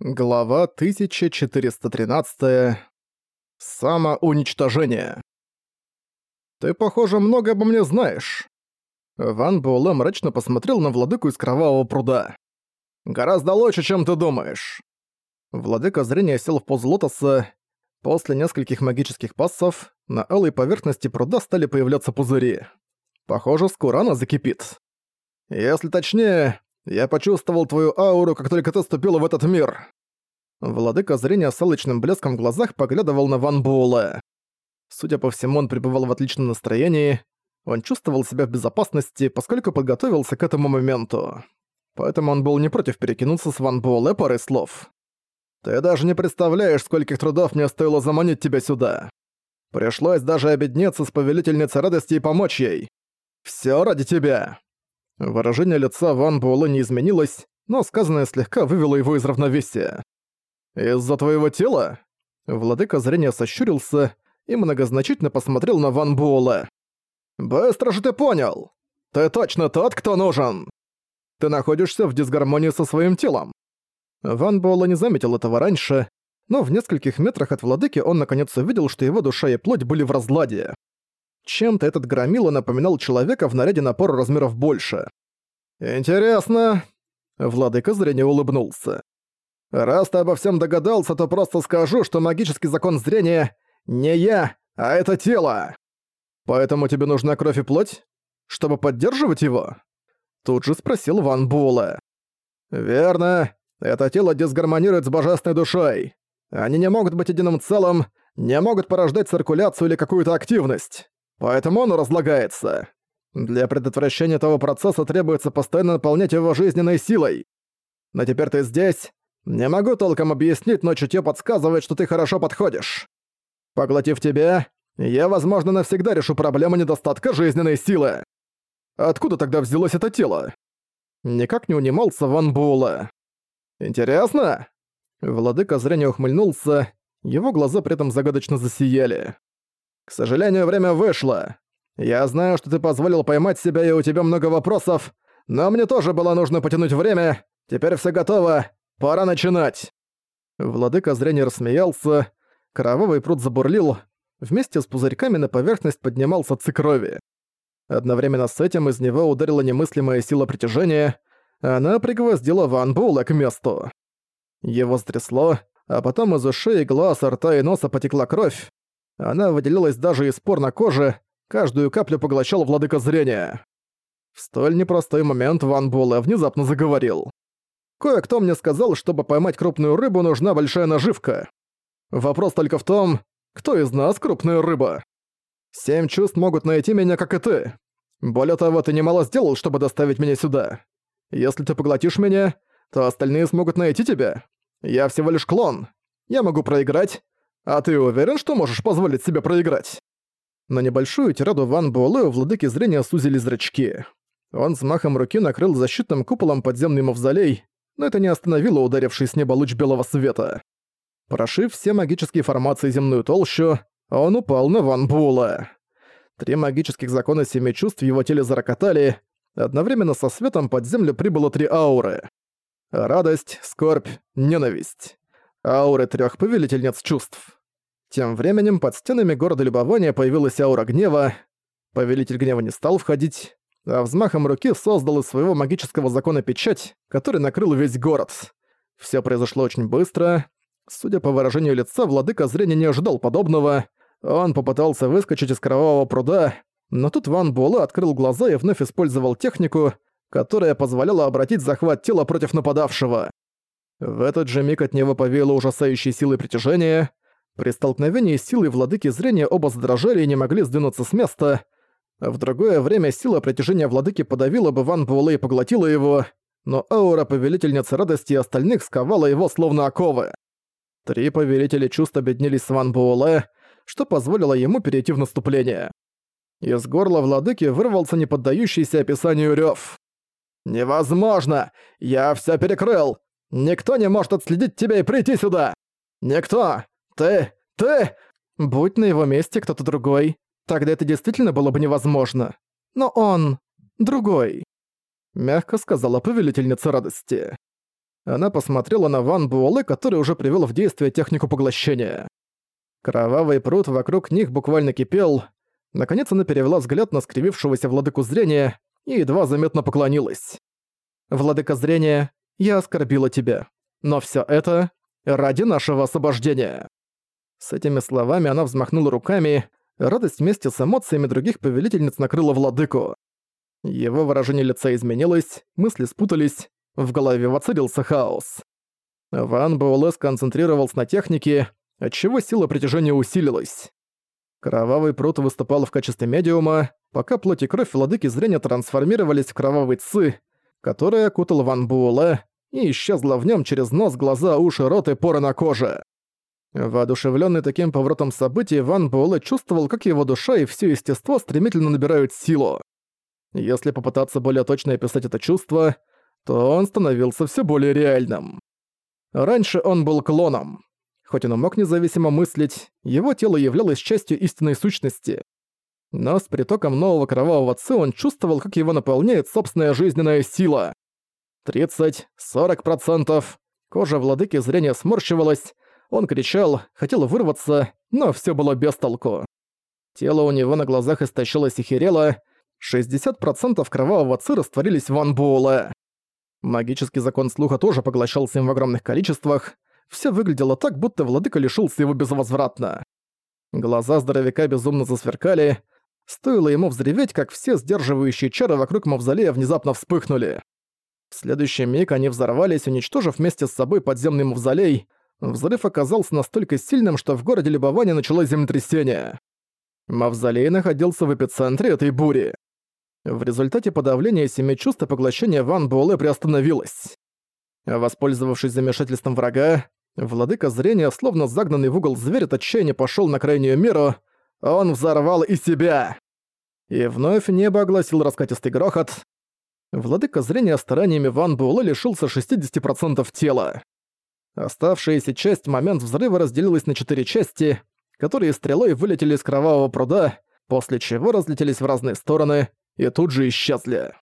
Глава 1413. Самоуничтожение. «Ты, похоже, много обо мне знаешь». Ван Буэлэ мрачно посмотрел на владыку из Кровавого пруда. «Гораздо лучше, чем ты думаешь». Владыка зрения сел в позу лотоса. После нескольких магических пассов на алой поверхности пруда стали появляться пузыри. Похоже, скоро она закипит. Если точнее, я почувствовал твою ауру, как только ты ступила в этот мир». Владыка зрения с алчным блеском в глазах поглядывал на Ван Буэлэ. Судя по всему, он пребывал в отличном настроении. Он чувствовал себя в безопасности, поскольку подготовился к этому моменту. Поэтому он был не против перекинуться с Ван Буэлэ парой слов. «Ты даже не представляешь, скольких трудов мне стоило заманить тебя сюда. Пришлось даже обеднеться с повелительницей радости и помочь ей. Всё ради тебя. Выражение лица Ван Буэлэ не изменилось, но сказанное слегка вывело его из равновесия. «Из-за твоего тела?» Владыка зрения сощурился и многозначительно посмотрел на Ван Буэлэ. «Быстро же ты понял! Ты точно тот, кто нужен! Ты находишься в дисгармонии со своим телом!» Ван Буэлэ не заметил этого раньше, но в нескольких метрах от владыки он наконец увидел, что его душа и плоть были в разладе. Чем-то этот громила напоминал человека в наряде на размеров больше. «Интересно...» Владыка зрения улыбнулся. «Раз ты обо всем догадался, то просто скажу, что магический закон зрения не я, а это тело. Поэтому тебе нужна кровь и плоть? Чтобы поддерживать его?» Тут же спросил Ван Буэлэ. «Верно. Это тело дисгармонирует с божественной душой. Они не могут быть единым целым, не могут порождать циркуляцию или какую-то активность. Поэтому он разлагается. Для предотвращения этого процесса требуется постоянно наполнять его жизненной силой. Но теперь ты здесь. Не могу толком объяснить, но чутье подсказывает, что ты хорошо подходишь. Поглотив тебя, я, возможно, навсегда решу проблему недостатка жизненной силы. Откуда тогда взялось это тело? Никак не унимался Ван Була. Интересно? Владыка зрения ухмыльнулся, его глаза при этом загадочно засияли. К сожалению, время вышло. Я знаю, что ты позволил поймать себя, и у тебя много вопросов, но мне тоже было нужно потянуть время. Теперь все готово. Пора начинать. Владыка зрения рассмеялся. Кровавый пруд забурлил. Вместе с пузырьками на поверхность поднимался ци крови. Одновременно с этим из него ударила немыслимая сила притяжения. Она пригвоздила Ван Була к месту. Его стрясло, а потом из ушей, глаз, рта и носа потекла кровь. Она выделилась даже из пор на коже, каждую каплю поглощал владыка зрения. В столь непростой момент Ван Буэлэ внезапно заговорил. «Кое-кто мне сказал, чтобы поймать крупную рыбу, нужна большая наживка. Вопрос только в том, кто из нас крупная рыба? Семь чувств могут найти меня, как и ты. Более того, ты немало сделал, чтобы доставить меня сюда. Если ты поглотишь меня, то остальные смогут найти тебя. Я всего лишь клон. Я могу проиграть, а ты уверен, что можешь позволить себе проиграть?» На небольшую тираду Ван Буэлэ у владыки зрения сузили зрачки. Он с махом руки накрыл защитным куполом подземный мавзолей, но это не остановило ударивший с неба луч белого света. Прошив все магические формации земную толщу, он упал на Ван Буэлэ. Три магических закона семи чувств в его теле зарокотали, одновременно со светом под землю прибыло три ауры. Радость, скорбь, ненависть. Ауры трех повелительниц чувств. Тем временем под стенами города Любования появилась аура гнева. Повелитель гнева не стал входить, а взмахом руки создал из своего магического закона печать, который накрыл весь город. Все произошло очень быстро. Судя по выражению лица, владыка зрения не ожидал подобного. Он попытался выскочить из кровавого пруда, но тут Ван Буэлэ открыл глаза и вновь использовал технику, которая позволяла обратить захват тела против нападавшего. В этот же миг от него повеяло ужасающей силой притяжения, при столкновении с силой владыки зрения оба задрожали и не могли сдвинуться с места. В другое время сила притяжения владыки подавила бы Ван Буэлэ и поглотила его, но аура повелительницы радости и остальных сковала его словно оковы. Три повелителя чувств объединились с Ван Буэлэ, что позволило ему перейти в наступление. Из горла владыки вырвался неподдающийся описанию рёв. «Невозможно! Я всё перекрыл! Никто не может отследить тебя и прийти сюда! Никто! Ты... ты...» Будь на его месте кто-то другой, тогда это действительно было бы невозможно. Но он... другой. Мягко сказала повелительница радости. Она посмотрела на Ван Буэлэ, который уже привел в действие технику поглощения. Кровавый пруд вокруг них буквально кипел. Наконец она перевела взгляд на скривившегося владыку зрения и едва заметно поклонилась. «Владыка зрения, я оскорбила тебя. Но все это ради нашего освобождения». С этими словами она взмахнула руками, радость вместе с эмоциями других повелительниц накрыла владыку. Его выражение лица изменилось, мысли спутались, в голове воцарился хаос. Ван Буэлэ сконцентрировался на технике, отчего сила притяжения усилилась. Кровавый пруд выступал в качестве медиума, пока плоть и кровь владыки зрения трансформировались в кровавый ци, который окутал Ван Буэлэ и исчезла в нем через нос, глаза, уши, рот и поры на коже. Воодушевленный таким поворотом событий, Ван Буэлэ чувствовал, как его душа и все естество стремительно набирают силу. Если попытаться более точно описать это чувство, то он становился все более реальным. Раньше он был клоном. Хоть он и мог независимо мыслить, его тело являлось частью истинной сущности. Но с притоком нового кровавого ци он чувствовал, как его наполняет собственная жизненная сила. 30-40%. Кожа владыки зрения сморщивалась, он кричал, хотел вырваться, но все было без толку. Тело у него на глазах истощилось и херело, 60% кровавого ци растворились в Ван. Магический закон слуха тоже поглощался им в огромных количествах, все выглядело так, будто владыка лишился его безвозвратно. Глаза здоровяка безумно засверкали. Стоило ему взреветь, как все сдерживающие чары вокруг мавзолея внезапно вспыхнули. В следующий миг они взорвались, уничтожив вместе с собой подземный мавзолей. Взрыв оказался настолько сильным, что в городе Любования началось землетрясение. Мавзолей находился в эпицентре этой бури. В результате подавления семи чувств и поглощения Ван Буэлэ приостановилось. Воспользовавшись замешательством врага, Владыка зрения, словно загнанный в угол зверь от отчаяния пошёл на крайнюю меру, он взорвал и себя. И вновь небо огласил раскатистый грохот. Владыка зрения стараниями Ван Буэлэ лишился 60% тела. Оставшаяся часть момент взрыва разделилась на четыре части, которые стрелой вылетели из кровавого пруда, после чего разлетелись в разные стороны и тут же исчезли.